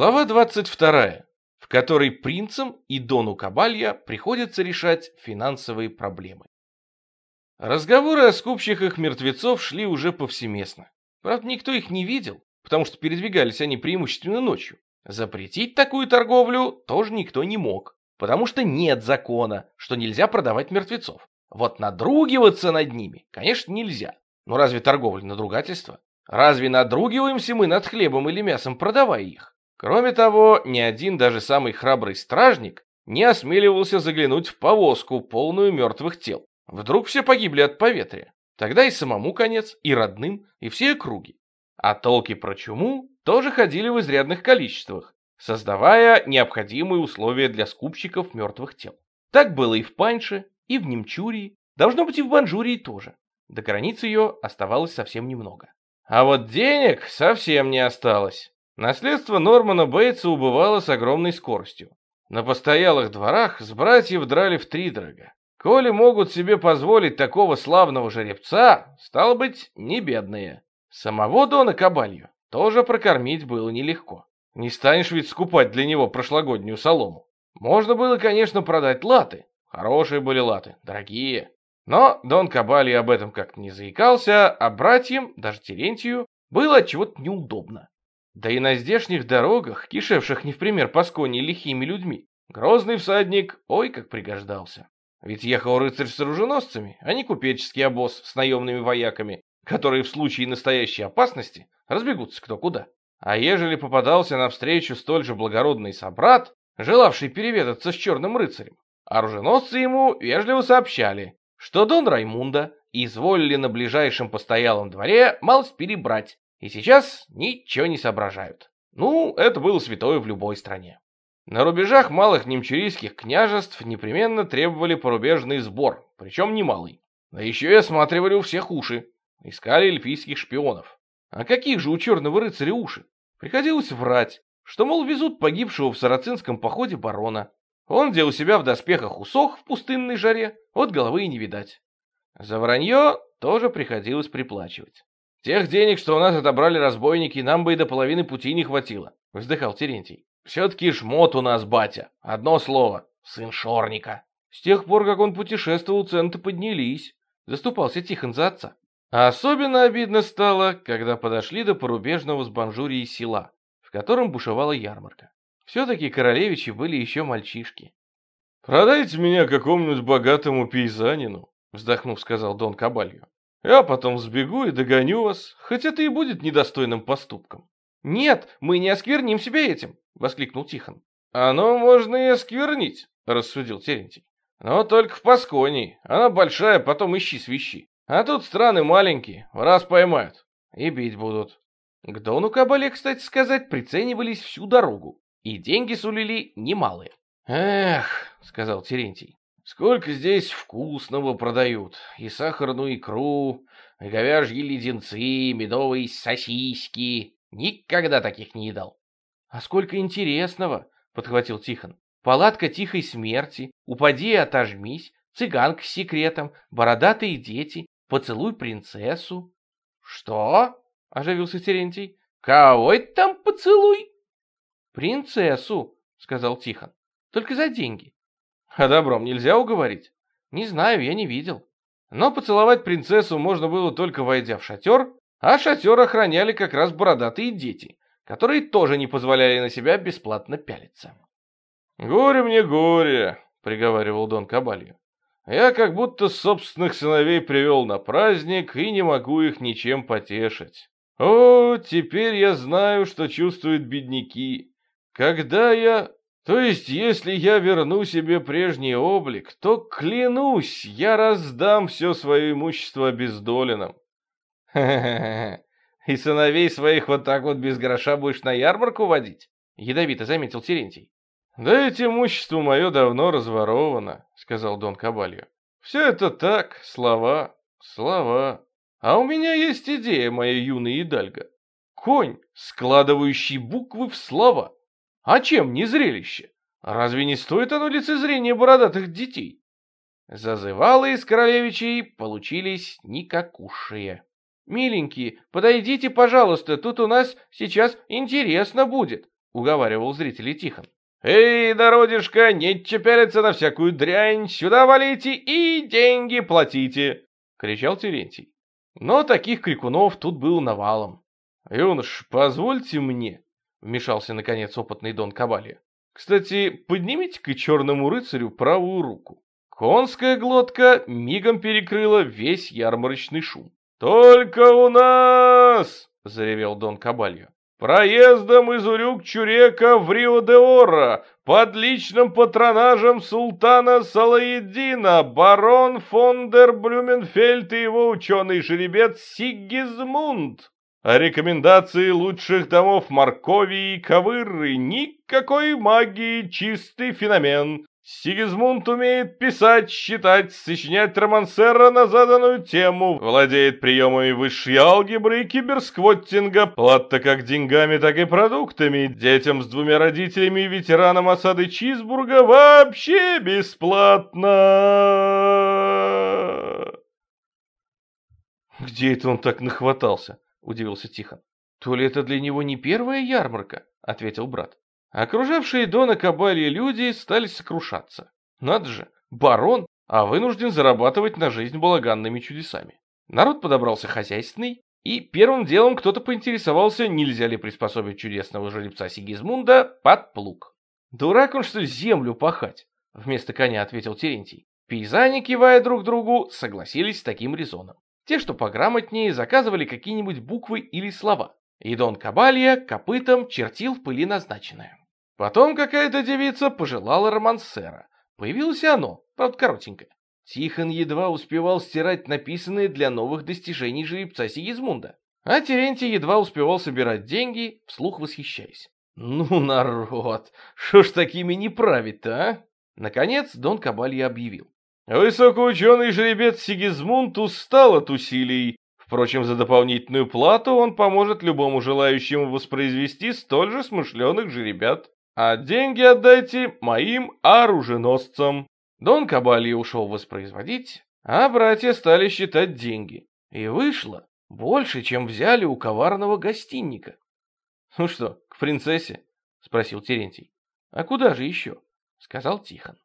Глава 22, в которой принцам и Дону Кабалья приходится решать финансовые проблемы. Разговоры о скупщиках мертвецов шли уже повсеместно. Правда, никто их не видел, потому что передвигались они преимущественно ночью. Запретить такую торговлю тоже никто не мог, потому что нет закона, что нельзя продавать мертвецов. Вот надругиваться над ними, конечно, нельзя. Но разве торговля надругательство? Разве надругиваемся мы над хлебом или мясом, продавая их? Кроме того, ни один даже самый храбрый стражник не осмеливался заглянуть в повозку, полную мертвых тел. Вдруг все погибли от поветрия. Тогда и самому конец, и родным, и все округи. А толки про чуму тоже ходили в изрядных количествах, создавая необходимые условия для скупщиков мертвых тел. Так было и в Паньше, и в Немчурии, должно быть и в Банжурии тоже. До границы ее оставалось совсем немного. А вот денег совсем не осталось. Наследство Нормана Бейтса убывало с огромной скоростью. На постоялых дворах с братьев драли втридорога. Коли могут себе позволить такого славного жеребца, стало быть, не бедные. Самого Дона Кабалью тоже прокормить было нелегко. Не станешь ведь скупать для него прошлогоднюю солому. Можно было, конечно, продать латы. Хорошие были латы, дорогие. Но Дон Кабальо об этом как-то не заикался, а братьям, даже Терентию, было чего-то неудобно. Да и на здешних дорогах, кишевших не в пример Паскони лихими людьми, грозный всадник ой как пригождался. Ведь ехал рыцарь с оруженосцами, а не купеческий обоз с наемными вояками, которые в случае настоящей опасности разбегутся кто куда. А ежели попадался навстречу столь же благородный собрат, желавший переведаться с черным рыцарем, оруженосцы ему вежливо сообщали, что Дон Раймунда изволили на ближайшем постоялом дворе малость перебрать, и сейчас ничего не соображают. Ну, это было святое в любой стране. На рубежах малых немчурийских княжеств непременно требовали порубежный сбор, причем немалый. Да еще и осматривали у всех уши, искали эльфийских шпионов. А каких же у черного рыцаря уши? Приходилось врать, что, мол, везут погибшего в сарацинском походе барона. Он, где у себя в доспехах усох в пустынной жаре, от головы и не видать. За вранье тоже приходилось приплачивать. Тех денег, что у нас отобрали разбойники, нам бы и до половины пути не хватило, вздыхал Терентий. Все-таки шмот у нас, батя. Одно слово. Сын Шорника. С тех пор, как он путешествовал, цены поднялись. Заступался Тихон за отца. А особенно обидно стало, когда подошли до порубежного с Банжурии села, в котором бушевала ярмарка. Все-таки королевичи были еще мальчишки. «Продайте меня какому-нибудь богатому пейзанину», — вздохнув, сказал Дон Кабалью. Я потом сбегу и догоню вас, хоть это и будет недостойным поступком. Нет, мы не оскверним себя этим, воскликнул Тихон. Оно можно и осквернить, рассудил Терентий. Но только в Пасконии. Она большая, потом ищи свищи. А тут страны маленькие, раз поймают. И бить будут. К Дону Кабале, кстати сказать, приценивались всю дорогу. И деньги сулили немалые. «Эх», — сказал Терентий, Сколько здесь вкусного продают. И сахарную икру, и говяжьи леденцы, медовые сосиски. Никогда таких не едал. А сколько интересного, подхватил Тихон. Палатка тихой смерти, упади и отожмись, цыганка с секретом, бородатые дети, поцелуй принцессу. Что? Оживился Терентий. Кого это там поцелуй? Принцессу, сказал Тихон. Только за деньги. А добром нельзя уговорить? Не знаю, я не видел. Но поцеловать принцессу можно было только войдя в шатер, а шатер охраняли как раз бородатые дети, которые тоже не позволяли на себя бесплатно пялиться. «Горе мне, горе!» — приговаривал Дон Кабалью. «Я как будто собственных сыновей привел на праздник и не могу их ничем потешить. О, теперь я знаю, что чувствуют бедняки. Когда я то есть, если я верну себе прежний облик, то, клянусь, я раздам все свое имущество обездоленным. И сыновей своих вот так вот без гроша будешь на ярмарку водить? Ядовито заметил Терентий. Да эти имущество мое давно разворовано, сказал Дон Кабальо. Все это так, слова, слова. А у меня есть идея, моя юная идальга. Конь, складывающий буквы в слова. А чем не зрелище? Разве не стоит оно лицезрения бородатых детей? Зазывалы из королевичей получились никакушие. «Миленькие, подойдите, пожалуйста, тут у нас сейчас интересно будет», — уговаривал зрителей Тихон. «Эй, народишко, не чепелиться на всякую дрянь, сюда валите и деньги платите!» — кричал Терентий. Но таких крикунов тут был навалом. «Юнош, позвольте мне», — вмешался наконец опытный Дон Кабалья. «Кстати, поднимите-ка черному рыцарю правую руку». Конская глотка мигом перекрыла весь ярмарочный шум. «Только у нас!» — заревел Дон Кабальо. Проездом из Урюк-Чурека в Рио-де-Оро под личным патронажем султана Салаеддина барон фон дер Блюменфельд и его ученый-жеребец Сигизмунд. О рекомендации лучших домов моркови и ковыры никакой магии, чистый феномен. Сигизмунд умеет писать, считать, сочинять романсера на заданную тему, владеет приемами высшей алгебры и киберсквоттинга, плата как деньгами, так и продуктами, детям с двумя родителями и ветеранам осады Чизбурга вообще бесплатно. «Где это он так нахватался?» – удивился Тихон. «То ли это для него не первая ярмарка?» – ответил брат. Окружавшие Дона Кабальи люди стали сокрушаться. Надо же, барон, а вынужден зарабатывать на жизнь балаганными чудесами. Народ подобрался хозяйственный, и первым делом кто-то поинтересовался, нельзя ли приспособить чудесного жеребца Сигизмунда под плуг. «Дурак он, что землю пахать?» — вместо коня ответил Терентий. Пейзане, кивая друг другу, согласились с таким резоном. Те, что пограмотнее, заказывали какие-нибудь буквы или слова. И Дон Кабалья копытом чертил в пыли назначенное. Потом какая-то девица пожелала романсера. Появилось оно, правда коротенькое. Тихон едва успевал стирать написанные для новых достижений жеребца Сигизмунда. А Терентий едва успевал собирать деньги, вслух восхищаясь. «Ну, народ, что ж такими не править-то, а?» Наконец Дон Кабалья объявил. «Высокоученый жеребец Сигизмунд устал от усилий. Впрочем, за дополнительную плату он поможет любому желающему воспроизвести столь же смышленых жеребят а деньги отдайте моим оруженосцам». Дон Кабальи ушел воспроизводить, а братья стали считать деньги. И вышло больше, чем взяли у коварного гостинника. «Ну что, к принцессе?» — спросил Терентий. «А куда же еще?» — сказал Тихон.